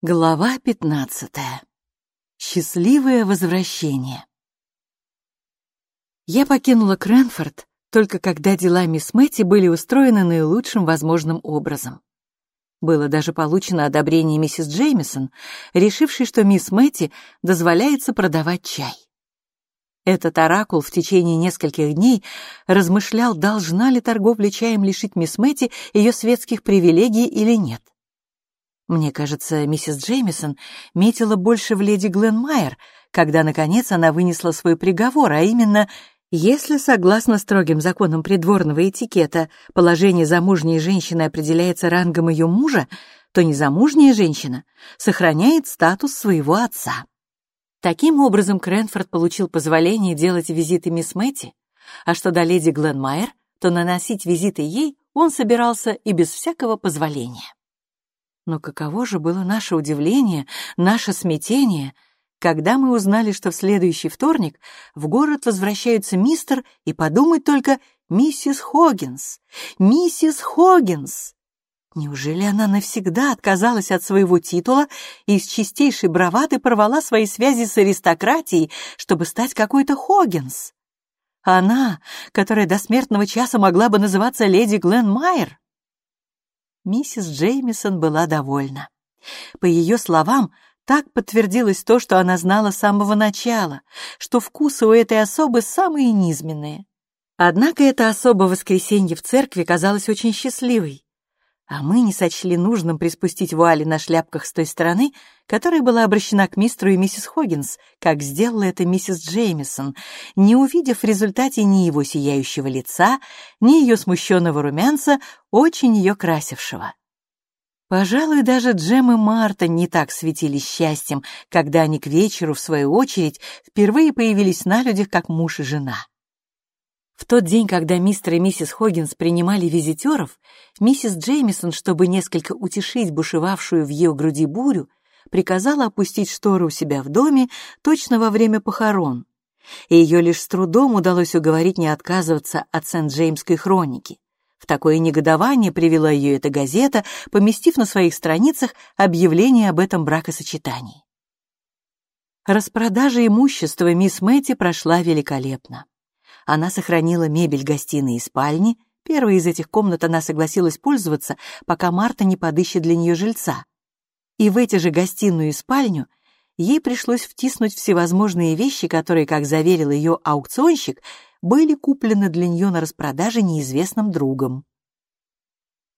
Глава пятнадцатая. Счастливое возвращение. Я покинула Кренфорд только когда дела мисс Мэтти были устроены наилучшим возможным образом. Было даже получено одобрение миссис Джеймисон, решившей, что мисс Мэтти дозволяется продавать чай. Этот оракул в течение нескольких дней размышлял, должна ли торговля чаем лишить мисс Мэтти ее светских привилегий или нет. Мне кажется, миссис Джеймисон метила больше в леди Гленмайер, когда, наконец, она вынесла свой приговор, а именно, если, согласно строгим законам придворного этикета, положение замужней женщины определяется рангом ее мужа, то незамужняя женщина сохраняет статус своего отца. Таким образом, Кренфорд получил позволение делать визиты мисс Мэтти, а что до леди Гленмайер, то наносить визиты ей он собирался и без всякого позволения. Но каково же было наше удивление, наше смятение, когда мы узнали, что в следующий вторник в город возвращаются мистер и подумать только миссис Хоггинс. Миссис Хоггинс! Неужели она навсегда отказалась от своего титула и с чистейшей бравады порвала свои связи с аристократией, чтобы стать какой-то Хоггинс? Она, которая до смертного часа могла бы называться леди Глен Майер? Миссис Джеймисон была довольна. По ее словам, так подтвердилось то, что она знала с самого начала, что вкусы у этой особы самые низменные. Однако эта особа воскресенье в церкви казалась очень счастливой а мы не сочли нужным приспустить вуали на шляпках с той стороны, которая была обращена к мистеру и миссис Хоггинс, как сделала это миссис Джеймисон, не увидев в результате ни его сияющего лица, ни ее смущенного румянца, очень ее красившего. Пожалуй, даже Джем и Марта не так светились счастьем, когда они к вечеру, в свою очередь, впервые появились на людях, как муж и жена. В тот день, когда мистер и миссис Хоггинс принимали визитеров, миссис Джеймисон, чтобы несколько утешить бушевавшую в ее груди бурю, приказала опустить шторы у себя в доме точно во время похорон, и ее лишь с трудом удалось уговорить не отказываться от Сент-Джеймской хроники. В такое негодование привела ее эта газета, поместив на своих страницах объявление об этом бракосочетании. Распродажа имущества мисс Мэтти прошла великолепно. Она сохранила мебель гостиной и спальни. Первой из этих комнат она согласилась пользоваться, пока Марта не подыщет для нее жильца. И в эти же гостиную и спальню ей пришлось втиснуть всевозможные вещи, которые, как заверил ее аукционщик, были куплены для нее на распродаже неизвестным другом.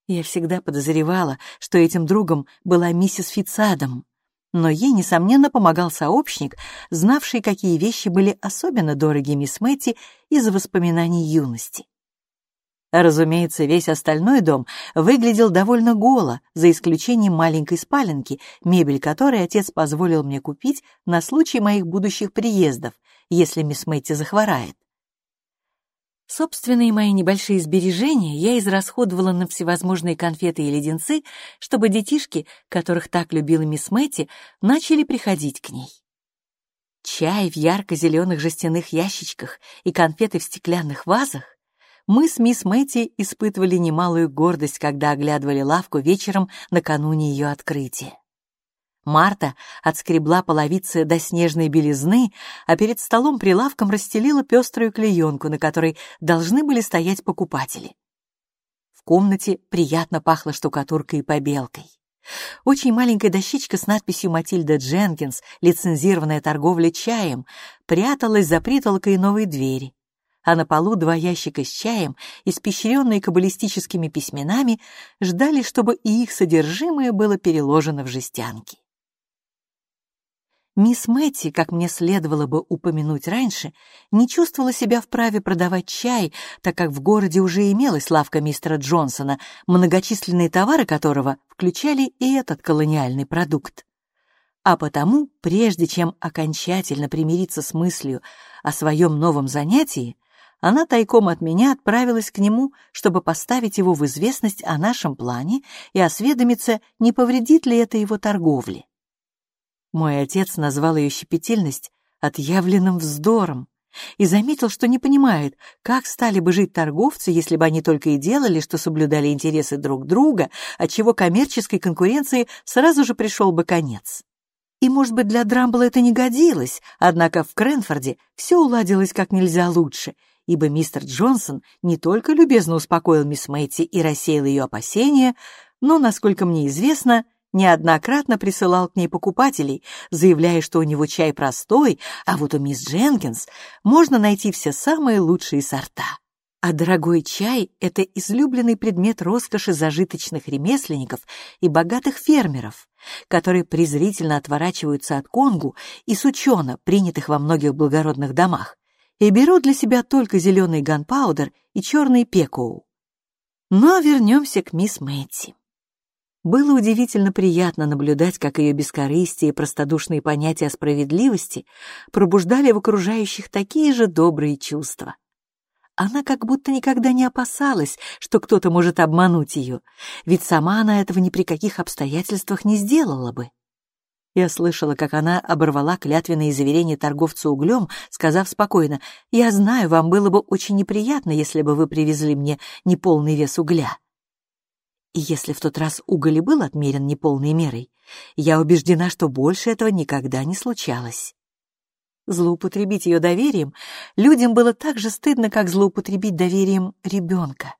Я всегда подозревала, что этим другом была миссис Фицадом но ей, несомненно, помогал сообщник, знавший, какие вещи были особенно дороги мисс Мэтти из-за воспоминаний юности. Разумеется, весь остальной дом выглядел довольно голо, за исключением маленькой спаленки, мебель которой отец позволил мне купить на случай моих будущих приездов, если мисс Мэтти захворает. Собственные мои небольшие сбережения я израсходовала на всевозможные конфеты и леденцы, чтобы детишки, которых так любила мисс Мэтти, начали приходить к ней. Чай в ярко-зеленых жестяных ящичках и конфеты в стеклянных вазах мы с мисс Мэтти испытывали немалую гордость, когда оглядывали лавку вечером накануне ее открытия. Марта отскребла половицы до снежной белизны, а перед столом прилавком расстелила пеструю клеенку, на которой должны были стоять покупатели. В комнате приятно пахло штукатуркой и побелкой. Очень маленькая дощечка с надписью «Матильда Дженкинс. Лицензированная торговля чаем» пряталась за притолкой новой двери, а на полу два ящика с чаем, испещренные каббалистическими письменами, ждали, чтобы и их содержимое было переложено в жестянки. Мисс Мэтти, как мне следовало бы упомянуть раньше, не чувствовала себя вправе продавать чай, так как в городе уже имелась лавка мистера Джонсона, многочисленные товары которого включали и этот колониальный продукт. А потому, прежде чем окончательно примириться с мыслью о своем новом занятии, она тайком от меня отправилась к нему, чтобы поставить его в известность о нашем плане и осведомиться, не повредит ли это его торговле. Мой отец назвал ее щепетильность отъявленным вздором, и заметил, что не понимает, как стали бы жить торговцы, если бы они только и делали, что соблюдали интересы друг друга, отчего коммерческой конкуренции сразу же пришел бы конец. И, может быть, для Драмбла это не годилось, однако в Кренфорде все уладилось как нельзя лучше, ибо мистер Джонсон не только любезно успокоил мисс Мэйти и рассеял ее опасения, но, насколько мне известно, неоднократно присылал к ней покупателей, заявляя, что у него чай простой, а вот у мисс Дженкинс можно найти все самые лучшие сорта. А дорогой чай — это излюбленный предмет роскоши зажиточных ремесленников и богатых фермеров, которые презрительно отворачиваются от конгу и сучона, принятых во многих благородных домах, и берут для себя только зеленый ганпаудер и черный пекоу. Но вернемся к мисс Мэтти. Было удивительно приятно наблюдать, как ее бескорыстие и простодушные понятия о справедливости пробуждали в окружающих такие же добрые чувства. Она как будто никогда не опасалась, что кто-то может обмануть ее, ведь сама она этого ни при каких обстоятельствах не сделала бы. Я слышала, как она оборвала клятвенные заверения торговцу углем, сказав спокойно, «Я знаю, вам было бы очень неприятно, если бы вы привезли мне неполный вес угля». И если в тот раз уголь и был отмерен неполной мерой, я убеждена, что больше этого никогда не случалось. Злоупотребить ее доверием людям было так же стыдно, как злоупотребить доверием ребенка.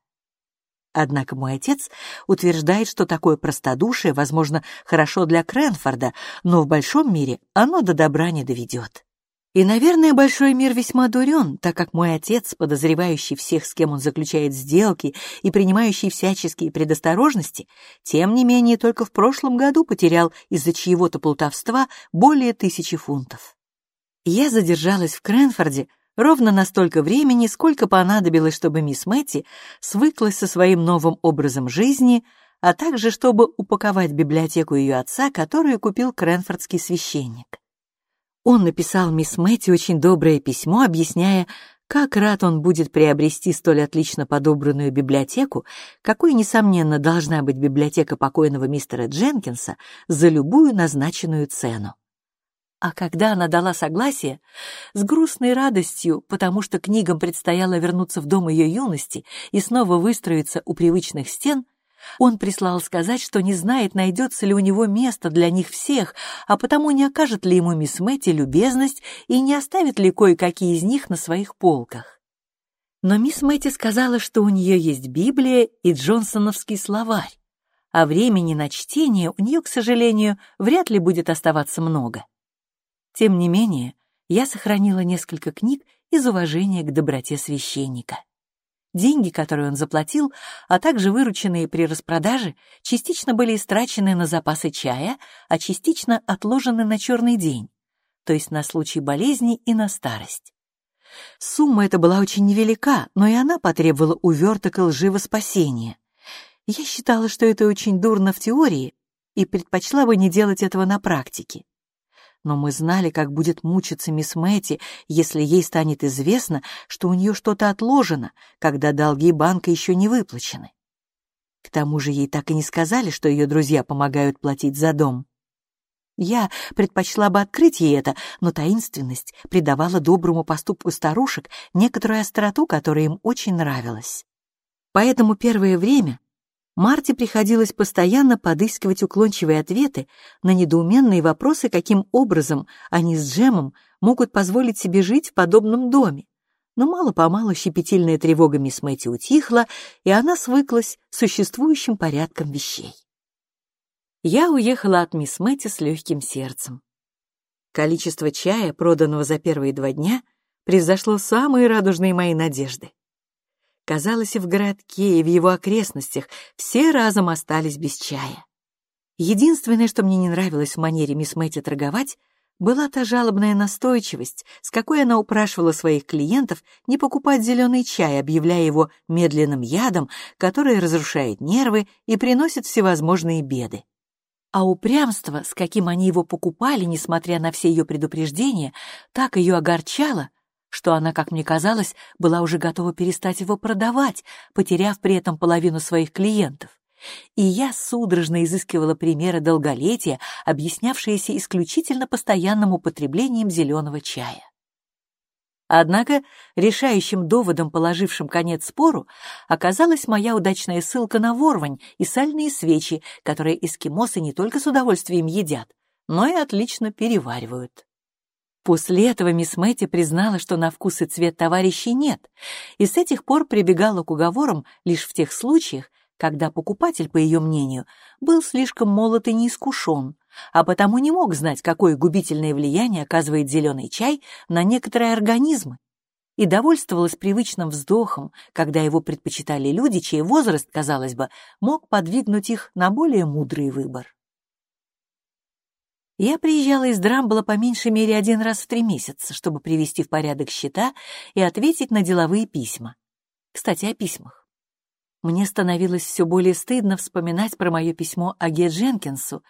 Однако мой отец утверждает, что такое простодушие, возможно, хорошо для Кренфорда, но в большом мире оно до добра не доведет. И, наверное, большой мир весьма дурен, так как мой отец, подозревающий всех, с кем он заключает сделки и принимающий всяческие предосторожности, тем не менее только в прошлом году потерял из-за чьего-то плутовства более тысячи фунтов. Я задержалась в Кренфорде ровно настолько времени, сколько понадобилось, чтобы мисс Мэтти свыклась со своим новым образом жизни, а также чтобы упаковать библиотеку ее отца, которую купил кренфордский священник. Он написал мисс Мэтти очень доброе письмо, объясняя, как рад он будет приобрести столь отлично подобранную библиотеку, какой, несомненно, должна быть библиотека покойного мистера Дженкинса за любую назначенную цену. А когда она дала согласие, с грустной радостью, потому что книгам предстояло вернуться в дом ее юности и снова выстроиться у привычных стен, он прислал сказать, что не знает, найдется ли у него место для них всех, а потому не окажет ли ему мисс Мэтти любезность и не оставит ли кое-какие из них на своих полках. Но мисс Мэтти сказала, что у нее есть Библия и Джонсоновский словарь, а времени на чтение у нее, к сожалению, вряд ли будет оставаться много. Тем не менее, я сохранила несколько книг из уважения к доброте священника. Деньги, которые он заплатил, а также вырученные при распродаже, частично были истрачены на запасы чая, а частично отложены на черный день, то есть на случай болезни и на старость. Сумма эта была очень невелика, но и она потребовала уверток и лживо спасения. Я считала, что это очень дурно в теории и предпочла бы не делать этого на практике но мы знали, как будет мучиться мисс Мэтти, если ей станет известно, что у нее что-то отложено, когда долги банка еще не выплачены. К тому же ей так и не сказали, что ее друзья помогают платить за дом. Я предпочла бы открыть ей это, но таинственность придавала доброму поступку старушек некоторую остроту, которая им очень нравилась. Поэтому первое время Марте приходилось постоянно подыскивать уклончивые ответы на недоуменные вопросы, каким образом они с Джемом могут позволить себе жить в подобном доме. Но мало-помалу щепетильная тревога мисс Мэтти утихла, и она свыклась с существующим порядком вещей. Я уехала от мисс Мэтти с легким сердцем. Количество чая, проданного за первые два дня, превзошло самые радужные мои надежды. Казалось, и в городке, и в его окрестностях все разом остались без чая. Единственное, что мне не нравилось в манере мисс Мэтти торговать, была та жалобная настойчивость, с какой она упрашивала своих клиентов не покупать зеленый чай, объявляя его медленным ядом, который разрушает нервы и приносит всевозможные беды. А упрямство, с каким они его покупали, несмотря на все ее предупреждения, так ее огорчало, что она, как мне казалось, была уже готова перестать его продавать, потеряв при этом половину своих клиентов. И я судорожно изыскивала примеры долголетия, объяснявшиеся исключительно постоянным употреблением зеленого чая. Однако решающим доводом, положившим конец спору, оказалась моя удачная ссылка на ворвань и сальные свечи, которые эскимосы не только с удовольствием едят, но и отлично переваривают. После этого мисс Мэтти признала, что на вкус и цвет товарищей нет, и с этих пор прибегала к уговорам лишь в тех случаях, когда покупатель, по ее мнению, был слишком молод и неискушен, а потому не мог знать, какое губительное влияние оказывает зеленый чай на некоторые организмы, и довольствовалась привычным вздохом, когда его предпочитали люди, чей возраст, казалось бы, мог подвигнуть их на более мудрый выбор. Я приезжала из Драмбола по меньшей мере один раз в три месяца, чтобы привести в порядок счета и ответить на деловые письма. Кстати, о письмах. Мне становилось все более стыдно вспоминать про мое письмо о Дженкинсу,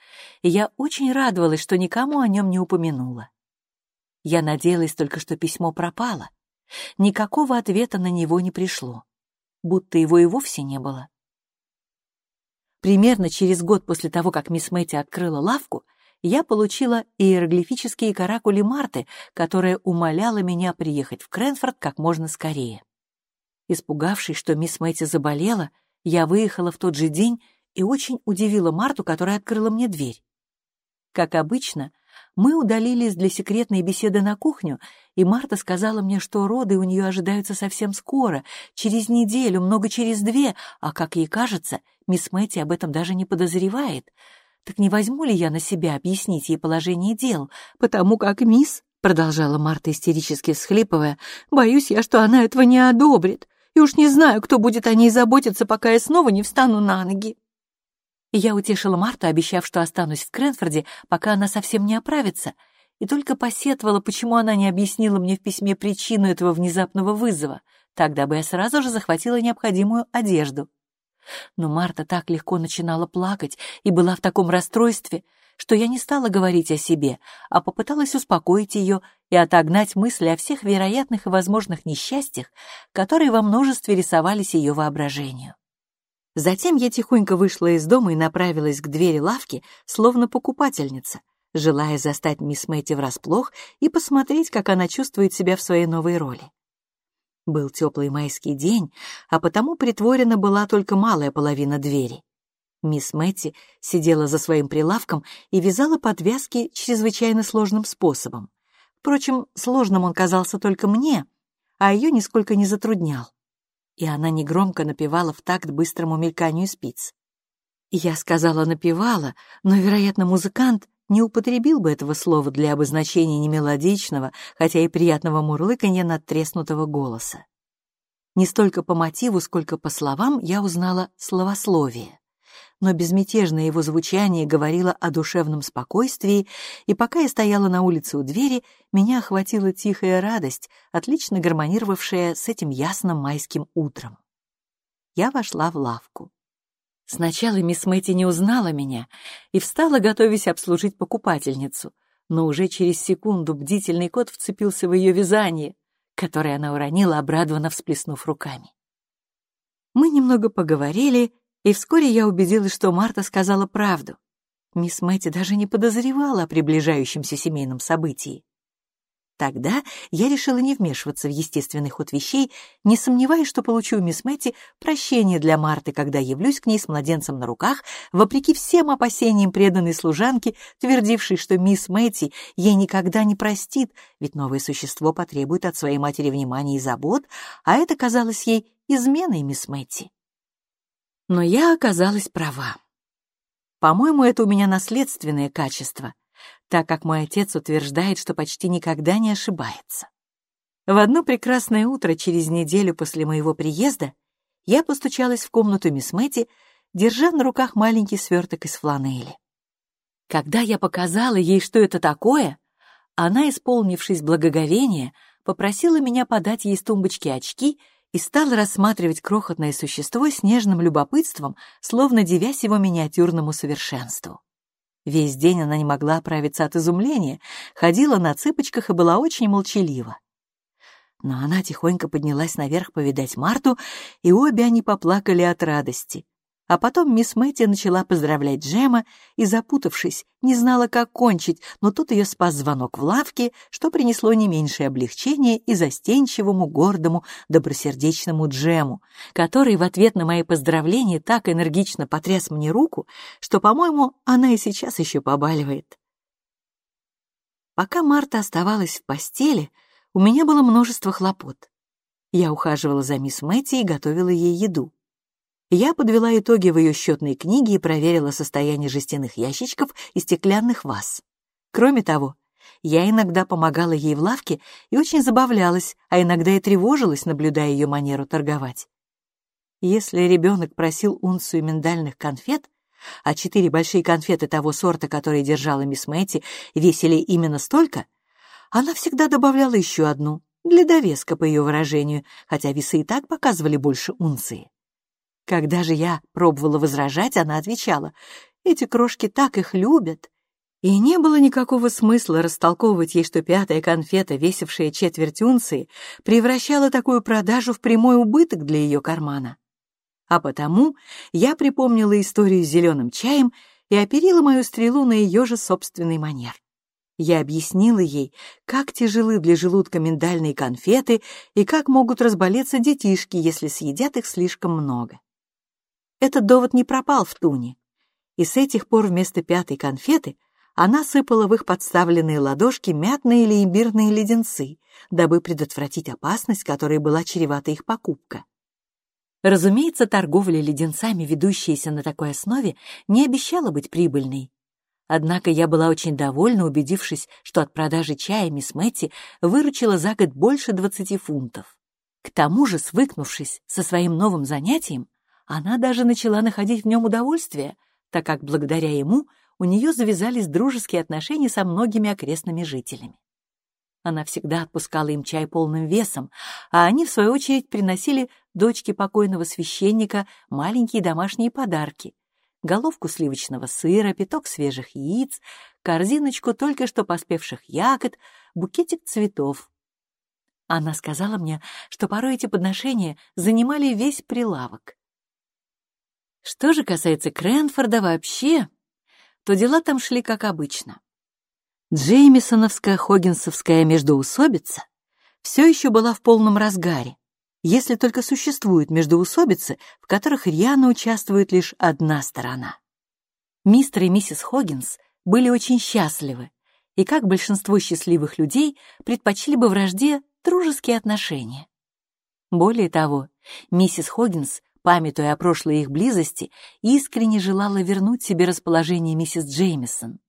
и я очень радовалась, что никому о нем не упомянула. Я надеялась только, что письмо пропало. Никакого ответа на него не пришло, будто его и вовсе не было. Примерно через год после того, как мисс Мэтти открыла лавку, я получила иероглифические каракули Марты, которая умоляла меня приехать в Кренфорд как можно скорее. Испугавшись, что мисс Мэти заболела, я выехала в тот же день и очень удивила Марту, которая открыла мне дверь. Как обычно, мы удалились для секретной беседы на кухню, и Марта сказала мне, что роды у нее ожидаются совсем скоро, через неделю, много через две, а, как ей кажется, мисс Мэтти об этом даже не подозревает. Так не возьму ли я на себя объяснить ей положение дел, потому как мисс, — продолжала Марта истерически всхлипывая, — боюсь я, что она этого не одобрит и уж не знаю, кто будет о ней заботиться, пока я снова не встану на ноги. я утешила Марту, обещав, что останусь в Кренфорде, пока она совсем не оправится, и только посетовала, почему она не объяснила мне в письме причину этого внезапного вызова. Тогда бы я сразу же захватила необходимую одежду. Но Марта так легко начинала плакать и была в таком расстройстве, что я не стала говорить о себе, а попыталась успокоить ее и отогнать мысли о всех вероятных и возможных несчастьях, которые во множестве рисовались ее воображению. Затем я тихонько вышла из дома и направилась к двери лавки, словно покупательница, желая застать мисс Мэтти врасплох и посмотреть, как она чувствует себя в своей новой роли. Был теплый майский день, а потому притворена была только малая половина двери. Мисс Мэтти сидела за своим прилавком и вязала подвязки чрезвычайно сложным способом. Впрочем, сложным он казался только мне, а ее нисколько не затруднял. И она негромко напевала в такт быстрому мельканию спиц. Я сказала «напевала», но, вероятно, музыкант не употребил бы этого слова для обозначения немелодичного, хотя и приятного мурлыканья надтреснутого голоса. Не столько по мотиву, сколько по словам я узнала словословие но безмятежное его звучание говорило о душевном спокойствии, и пока я стояла на улице у двери, меня охватила тихая радость, отлично гармонировавшая с этим ясным майским утром. Я вошла в лавку. Сначала мисс Мэтти не узнала меня и встала, готовясь обслужить покупательницу, но уже через секунду бдительный кот вцепился в ее вязание, которое она уронила, обрадованно всплеснув руками. Мы немного поговорили, и вскоре я убедилась, что Марта сказала правду. Мисс Мэтти даже не подозревала о приближающемся семейном событии. Тогда я решила не вмешиваться в естественный ход вещей, не сомневаясь, что получу у мисс Мэтти прощение для Марты, когда явлюсь к ней с младенцем на руках, вопреки всем опасениям преданной служанки, твердившей, что мисс Мэтти ей никогда не простит, ведь новое существо потребует от своей матери внимания и забот, а это казалось ей изменой мисс Мэтти. Но я оказалась права. По-моему, это у меня наследственное качество, так как мой отец утверждает, что почти никогда не ошибается. В одно прекрасное утро через неделю после моего приезда я постучалась в комнату мисс Мэтти, держа на руках маленький сверток из фланели. Когда я показала ей, что это такое, она, исполнившись благоговения, попросила меня подать ей с тумбочки очки и стала рассматривать крохотное существо с нежным любопытством, словно девясь его миниатюрному совершенству. Весь день она не могла оправиться от изумления, ходила на цыпочках и была очень молчалива. Но она тихонько поднялась наверх повидать Марту, и обе они поплакали от радости. А потом мисс Мэтти начала поздравлять Джема и, запутавшись, не знала, как кончить, но тут ее спас звонок в лавке, что принесло не меньшее облегчение и застенчивому, гордому, добросердечному Джему, который в ответ на мои поздравления так энергично потряс мне руку, что, по-моему, она и сейчас еще побаливает. Пока Марта оставалась в постели, у меня было множество хлопот. Я ухаживала за мисс Мэтти и готовила ей еду. Я подвела итоги в ее счетной книге и проверила состояние жестяных ящичков и стеклянных ваз. Кроме того, я иногда помогала ей в лавке и очень забавлялась, а иногда и тревожилась, наблюдая ее манеру торговать. Если ребенок просил унцию миндальных конфет, а четыре большие конфеты того сорта, которые держала мисс Мэтти, весили именно столько, она всегда добавляла еще одну, для довеска, по ее выражению, хотя весы и так показывали больше унции. Когда же я пробовала возражать, она отвечала, «Эти крошки так их любят». И не было никакого смысла растолковывать ей, что пятая конфета, весившая четверть унции, превращала такую продажу в прямой убыток для ее кармана. А потому я припомнила историю с зеленым чаем и оперила мою стрелу на ее же собственный манер. Я объяснила ей, как тяжелы для желудка миндальные конфеты и как могут разболеться детишки, если съедят их слишком много. Этот довод не пропал в Туне, и с этих пор вместо пятой конфеты она сыпала в их подставленные ладошки мятные или имбирные леденцы, дабы предотвратить опасность, которой была чревата их покупка. Разумеется, торговля леденцами, ведущаяся на такой основе, не обещала быть прибыльной. Однако я была очень довольна, убедившись, что от продажи чая мисс Мэтти выручила за год больше 20 фунтов. К тому же, свыкнувшись со своим новым занятием, она даже начала находить в нем удовольствие, так как благодаря ему у нее завязались дружеские отношения со многими окрестными жителями. Она всегда отпускала им чай полным весом, а они, в свою очередь, приносили дочке покойного священника маленькие домашние подарки — головку сливочного сыра, пяток свежих яиц, корзиночку только что поспевших ягод, букетик цветов. Она сказала мне, что порой эти подношения занимали весь прилавок. Что же касается Кренфорда вообще, то дела там шли как обычно. Джеймисоновская Хоггинсовская междоусобица все еще была в полном разгаре, если только существуют междоусобицы, в которых рьяно участвует лишь одна сторона. Мистер и миссис Хоггинс были очень счастливы, и, как большинство счастливых людей, предпочли бы вражде дружеские отношения. Более того, миссис Хоггинс памятуя о прошлой их близости, искренне желала вернуть себе расположение миссис Джеймисон.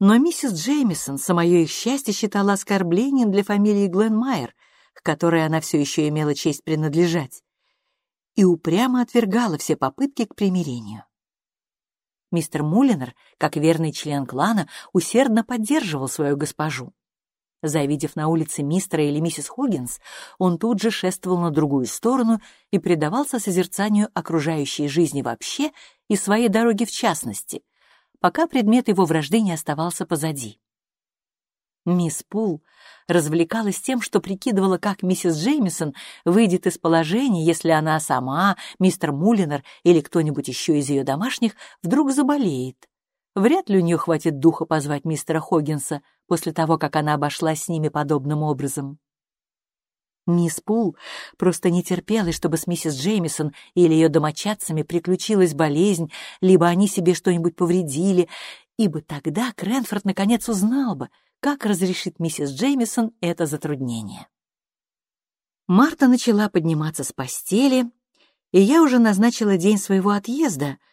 Но миссис Джеймисон самое их счастье считала оскорблением для фамилии Гленмайер, к которой она все еще имела честь принадлежать, и упрямо отвергала все попытки к примирению. Мистер Мулинер, как верный член клана, усердно поддерживал свою госпожу. Завидев на улице мистера или миссис Хоггинс, он тут же шествовал на другую сторону и предавался созерцанию окружающей жизни вообще и своей дороги в частности, пока предмет его вражды не оставался позади. Мисс Пул развлекалась тем, что прикидывала, как миссис Джеймисон выйдет из положения, если она сама, мистер Мулинер или кто-нибудь еще из ее домашних вдруг заболеет. Вряд ли у нее хватит духа позвать мистера Хоггинса после того, как она обошлась с ними подобным образом. Мисс Пул просто не терпела, чтобы с миссис Джеймисон или ее домочадцами приключилась болезнь, либо они себе что-нибудь повредили, ибо тогда Кренфорд наконец узнал бы, как разрешит миссис Джеймисон это затруднение. Марта начала подниматься с постели, и я уже назначила день своего отъезда —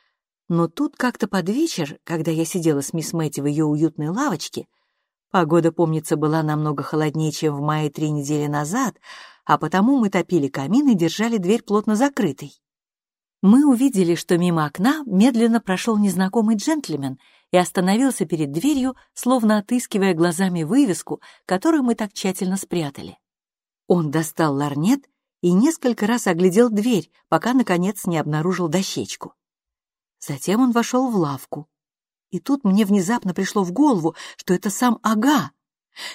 но тут как-то под вечер, когда я сидела с мисс Мэтти в ее уютной лавочке, погода, помнится, была намного холоднее, чем в мае три недели назад, а потому мы топили камин и держали дверь плотно закрытой. Мы увидели, что мимо окна медленно прошел незнакомый джентльмен и остановился перед дверью, словно отыскивая глазами вывеску, которую мы так тщательно спрятали. Он достал ларнет и несколько раз оглядел дверь, пока, наконец, не обнаружил дощечку. Затем он вошел в лавку. И тут мне внезапно пришло в голову, что это сам Ага.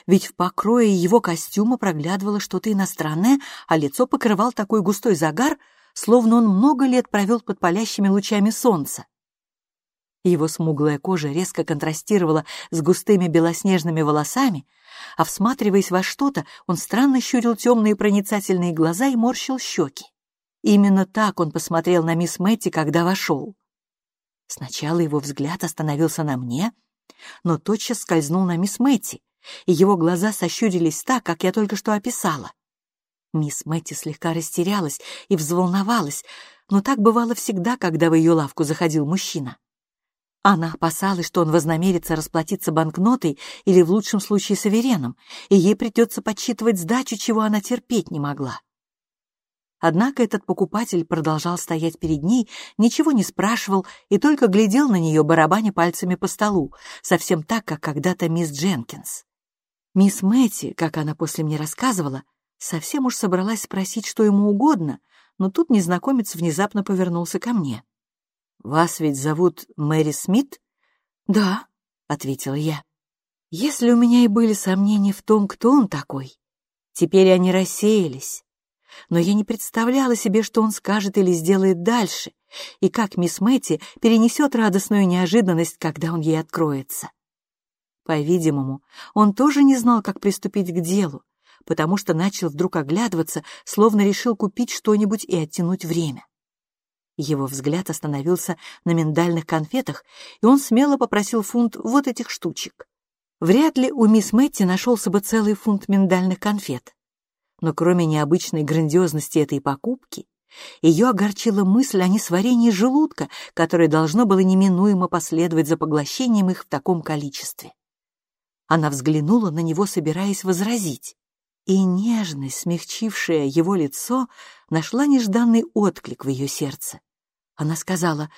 Ведь в покрое его костюма проглядывало что-то иностранное, а лицо покрывал такой густой загар, словно он много лет провел под палящими лучами солнца. Его смуглая кожа резко контрастировала с густыми белоснежными волосами, а всматриваясь во что-то, он странно щурил темные проницательные глаза и морщил щеки. Именно так он посмотрел на мисс Мэтти, когда вошел. Сначала его взгляд остановился на мне, но тотчас скользнул на мисс Мэтти, и его глаза сощурились так, как я только что описала. Мисс Мэтти слегка растерялась и взволновалась, но так бывало всегда, когда в ее лавку заходил мужчина. Она опасалась, что он вознамерится расплатиться банкнотой или в лучшем случае сувереном, и ей придется подсчитывать сдачу, чего она терпеть не могла. Однако этот покупатель продолжал стоять перед ней, ничего не спрашивал и только глядел на нее, барабаня пальцами по столу, совсем так, как когда-то мисс Дженкинс. Мисс Мэтти, как она после мне рассказывала, совсем уж собралась спросить, что ему угодно, но тут незнакомец внезапно повернулся ко мне. «Вас ведь зовут Мэри Смит?» «Да», — ответила я. Если у меня и были сомнения в том, кто он такой, теперь они рассеялись. Но я не представляла себе, что он скажет или сделает дальше, и как мисс Мэтти перенесет радостную неожиданность, когда он ей откроется. По-видимому, он тоже не знал, как приступить к делу, потому что начал вдруг оглядываться, словно решил купить что-нибудь и оттянуть время. Его взгляд остановился на миндальных конфетах, и он смело попросил фунт вот этих штучек. Вряд ли у мисс Мэтти нашелся бы целый фунт миндальных конфет. Но кроме необычной грандиозности этой покупки, ее огорчила мысль о несварении желудка, которое должно было неминуемо последовать за поглощением их в таком количестве. Она взглянула на него, собираясь возразить, и нежность, смягчившая его лицо, нашла нежданный отклик в ее сердце. Она сказала,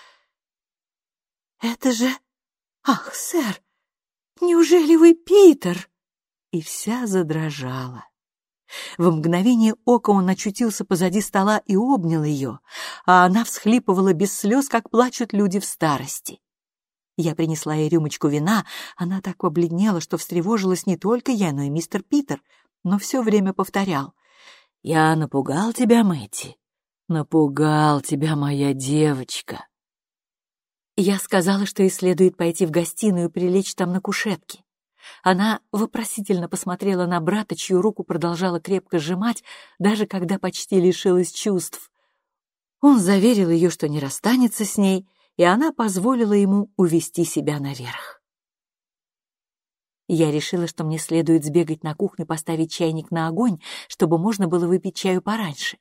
«Это же... Ах, сэр, неужели вы Питер?» И вся задрожала. В мгновение ока он очутился позади стола и обнял ее, а она всхлипывала без слез, как плачут люди в старости. Я принесла ей рюмочку вина, она так побледнела, что встревожилась не только я, но и мистер Питер, но все время повторял. «Я напугал тебя, Мэтти. Напугал тебя моя девочка. Я сказала, что ей следует пойти в гостиную и прилечь там на кушетке. Она вопросительно посмотрела на брата, чью руку продолжала крепко сжимать, даже когда почти лишилась чувств. Он заверил ее, что не расстанется с ней, и она позволила ему увести себя наверх. Я решила, что мне следует сбегать на кухню, поставить чайник на огонь, чтобы можно было выпить чаю пораньше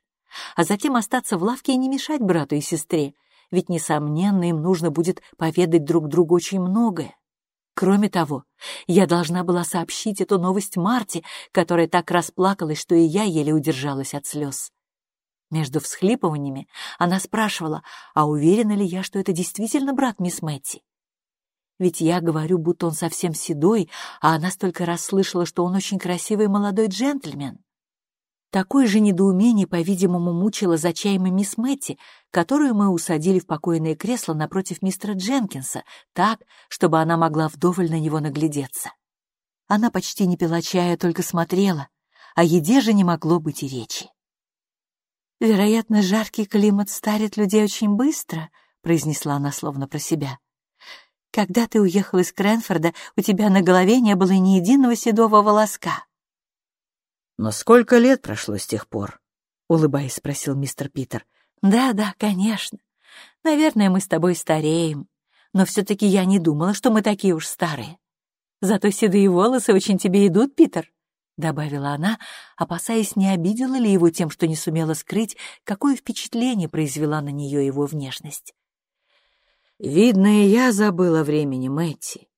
а затем остаться в лавке и не мешать брату и сестре, ведь, несомненно, им нужно будет поведать друг другу очень многое. Кроме того, я должна была сообщить эту новость Марте, которая так расплакалась, что и я еле удержалась от слез. Между всхлипываниями она спрашивала, а уверена ли я, что это действительно брат мисс Мэтти? Ведь я говорю, будто он совсем седой, а она столько раз слышала, что он очень красивый молодой джентльмен. Такое же недоумение, по-видимому, мучило за чаем и мисс Мэтти, которую мы усадили в покойное кресло напротив мистера Дженкинса, так, чтобы она могла вдоволь на него наглядеться. Она почти не пила чая, только смотрела, о еде же не могло быть и речи. «Вероятно, жаркий климат старит людей очень быстро», — произнесла она словно про себя. «Когда ты уехал из Кренфорда, у тебя на голове не было ни единого седого волоска». «Но сколько лет прошло с тех пор?» — улыбаясь, спросил мистер Питер. «Да-да, конечно. Наверное, мы с тобой стареем. Но все-таки я не думала, что мы такие уж старые. Зато седые волосы очень тебе идут, Питер», — добавила она, опасаясь, не обидела ли его тем, что не сумела скрыть, какое впечатление произвела на нее его внешность. «Видно, и я забыла времени, Мэтти.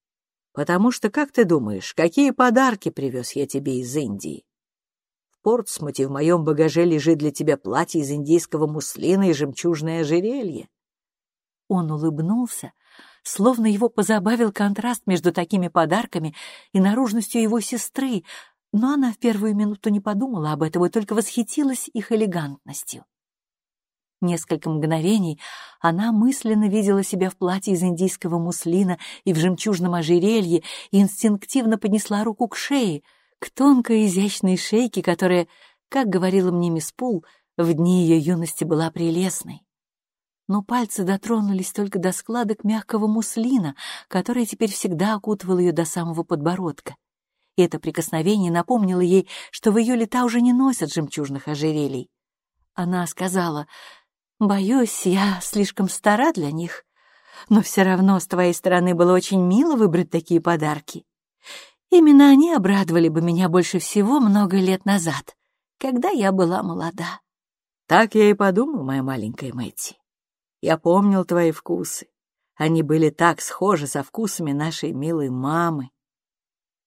Потому что, как ты думаешь, какие подарки привез я тебе из Индии? Портсмуте в моем багаже лежит для тебя платье из индийского муслина и жемчужное ожерелье». Он улыбнулся, словно его позабавил контраст между такими подарками и наружностью его сестры, но она в первую минуту не подумала об этом и только восхитилась их элегантностью. Несколько мгновений она мысленно видела себя в платье из индийского муслина и в жемчужном ожерелье и инстинктивно поднесла руку к шее — к тонкой изящной шейке, которая, как говорила мне мисс Пул, в дни ее юности была прелестной. Но пальцы дотронулись только до складок мягкого муслина, который теперь всегда окутывал ее до самого подбородка. И это прикосновение напомнило ей, что в ее лета уже не носят жемчужных ожерелий. Она сказала, «Боюсь, я слишком стара для них, но все равно с твоей стороны было очень мило выбрать такие подарки. Именно они обрадовали бы меня больше всего много лет назад, когда я была молода». Так я и подумал, моя маленькая Мэтти. Я помнил твои вкусы. Они были так схожи со вкусами нашей милой мамы.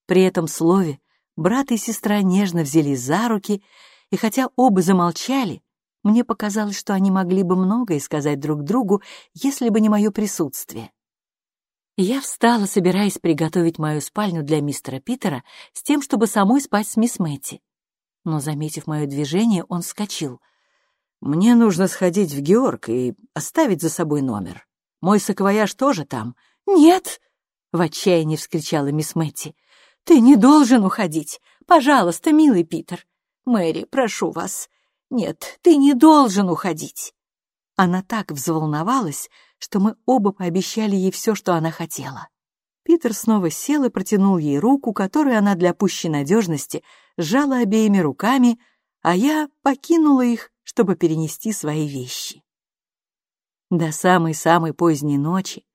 При этом слове брат и сестра нежно взялись за руки, и хотя оба замолчали, мне показалось, что они могли бы многое сказать друг другу, если бы не мое присутствие. Я встала, собираясь приготовить мою спальню для мистера Питера с тем, чтобы самой спать с мисс Мэтти. Но, заметив мое движение, он вскочил — мне нужно сходить в Георг и оставить за собой номер. Мой саквояж тоже там. Нет! В отчаянии вскричала мисс Мэтти. Ты не должен уходить. Пожалуйста, милый Питер. Мэри, прошу вас. Нет, ты не должен уходить. Она так взволновалась, что мы оба пообещали ей все, что она хотела. Питер снова сел и протянул ей руку, которую она для пущей надежности сжала обеими руками, а я покинула их чтобы перенести свои вещи. До самой-самой поздней ночи,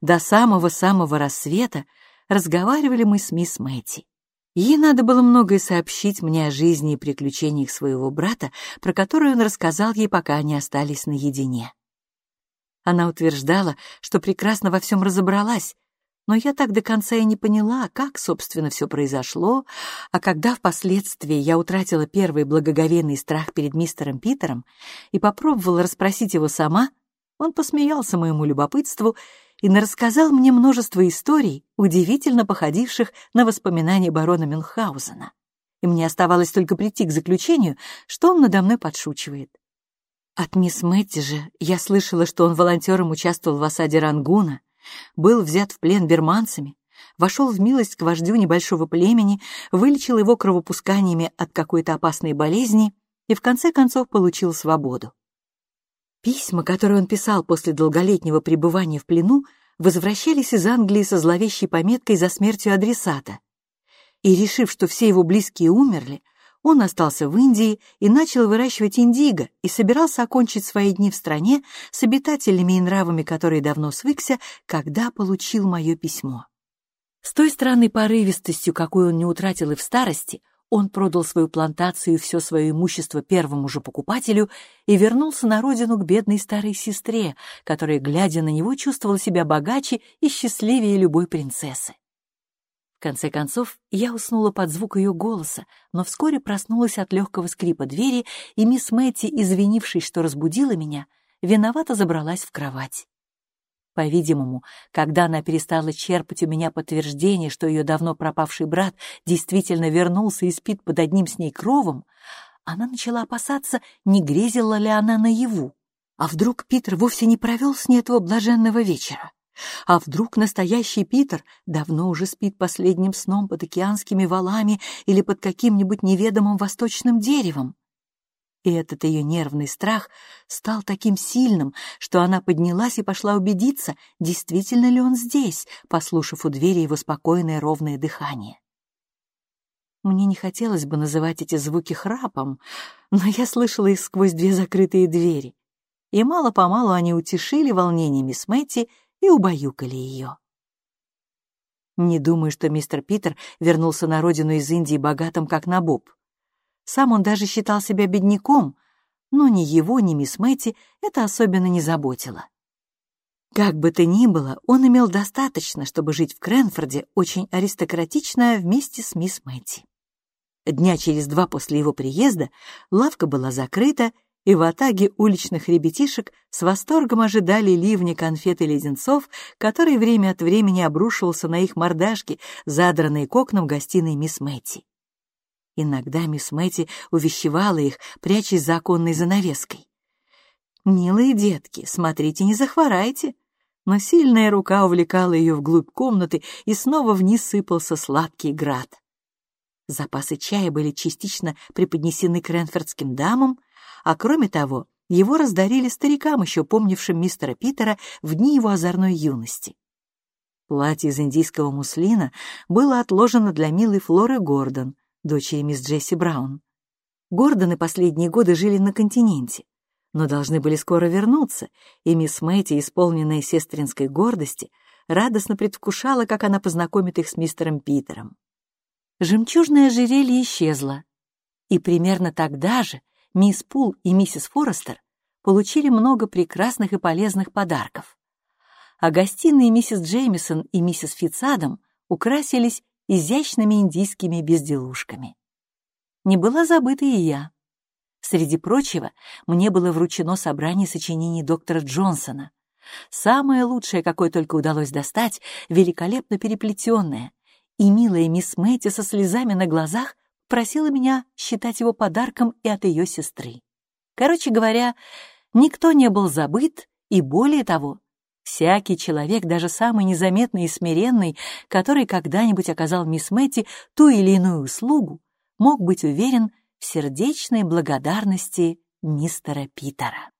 до самого-самого рассвета разговаривали мы с мисс Мэтти. Ей надо было многое сообщить мне о жизни и приключениях своего брата, про которые он рассказал ей, пока они остались наедине. Она утверждала, что прекрасно во всем разобралась, но я так до конца и не поняла, как, собственно, все произошло, а когда впоследствии я утратила первый благоговейный страх перед мистером Питером и попробовала расспросить его сама, он посмеялся моему любопытству и рассказал мне множество историй, удивительно походивших на воспоминания барона Мюнхгаузена. И мне оставалось только прийти к заключению, что он надо мной подшучивает. От мисс Мэтти же я слышала, что он волонтером участвовал в осаде Рангуна, был взят в плен берманцами, вошел в милость к вождю небольшого племени, вылечил его кровопусканиями от какой-то опасной болезни и в конце концов получил свободу. Письма, которые он писал после долголетнего пребывания в плену, возвращались из Англии со зловещей пометкой за смертью адресата. И, решив, что все его близкие умерли, он остался в Индии и начал выращивать индиго и собирался окончить свои дни в стране с обитателями и нравами, которые давно свыкся, когда получил мое письмо. С той странной порывистостью, какой он не утратил и в старости, он продал свою плантацию и все свое имущество первому же покупателю и вернулся на родину к бедной старой сестре, которая, глядя на него, чувствовала себя богаче и счастливее любой принцессы. В конце концов, я уснула под звук ее голоса, но вскоре проснулась от легкого скрипа двери, и мисс Мэтти, извинившись, что разбудила меня, виновато забралась в кровать. По-видимому, когда она перестала черпать у меня подтверждение, что ее давно пропавший брат действительно вернулся и спит под одним с ней кровом, она начала опасаться, не грезила ли она наяву. А вдруг Питер вовсе не провел с ней этого блаженного вечера? А вдруг настоящий Питер давно уже спит последним сном под океанскими валами или под каким-нибудь неведомым восточным деревом? И этот ее нервный страх стал таким сильным, что она поднялась и пошла убедиться, действительно ли он здесь, послушав у двери его спокойное ровное дыхание. Мне не хотелось бы называть эти звуки храпом, но я слышала их сквозь две закрытые двери, и мало-помалу они утешили волнение мисс Мэтти и убаюкали ее. Не думаю, что мистер Питер вернулся на родину из Индии богатым, как Набоб. Сам он даже считал себя бедняком, но ни его, ни мисс Мэтти это особенно не заботило. Как бы то ни было, он имел достаточно, чтобы жить в Кренфорде очень аристократично вместе с мисс Мэтти. Дня через два после его приезда лавка была закрыта, и в атаге уличных ребятишек с восторгом ожидали ливни конфет и леденцов, который время от времени обрушивался на их мордашки, задранные к окнам гостиной мисс Мэтти. Иногда мисс Мэтти увещевала их, прячась за оконной занавеской. «Милые детки, смотрите, не захворайте!» Но сильная рука увлекала ее вглубь комнаты, и снова вниз сыпался сладкий град. Запасы чая были частично преподнесены кренфордским дамам, а кроме того, его раздарили старикам, еще помнившим мистера Питера в дни его озорной юности. Платье из индийского муслина было отложено для милой Флоры Гордон, дочери мисс Джесси Браун. Гордоны последние годы жили на континенте, но должны были скоро вернуться, и мисс Мэтти, исполненная сестринской гордости, радостно предвкушала, как она познакомит их с мистером Питером. Жемчужное ожерелье исчезло, и примерно тогда же мисс Пул и миссис Форестер получили много прекрасных и полезных подарков. А гостиные миссис Джеймисон и миссис Фитцадам украсились изящными индийскими безделушками. Не была забыта и я. Среди прочего, мне было вручено собрание сочинений доктора Джонсона. Самое лучшее, какое только удалось достать, великолепно переплетенное. И милая мисс Мэйти со слезами на глазах просила меня считать его подарком и от ее сестры. Короче говоря, никто не был забыт, и более того, всякий человек, даже самый незаметный и смиренный, который когда-нибудь оказал мисс Мэтти ту или иную услугу, мог быть уверен в сердечной благодарности мистера Питера.